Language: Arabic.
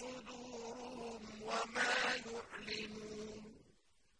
صُدُورُهُمْ وَمَا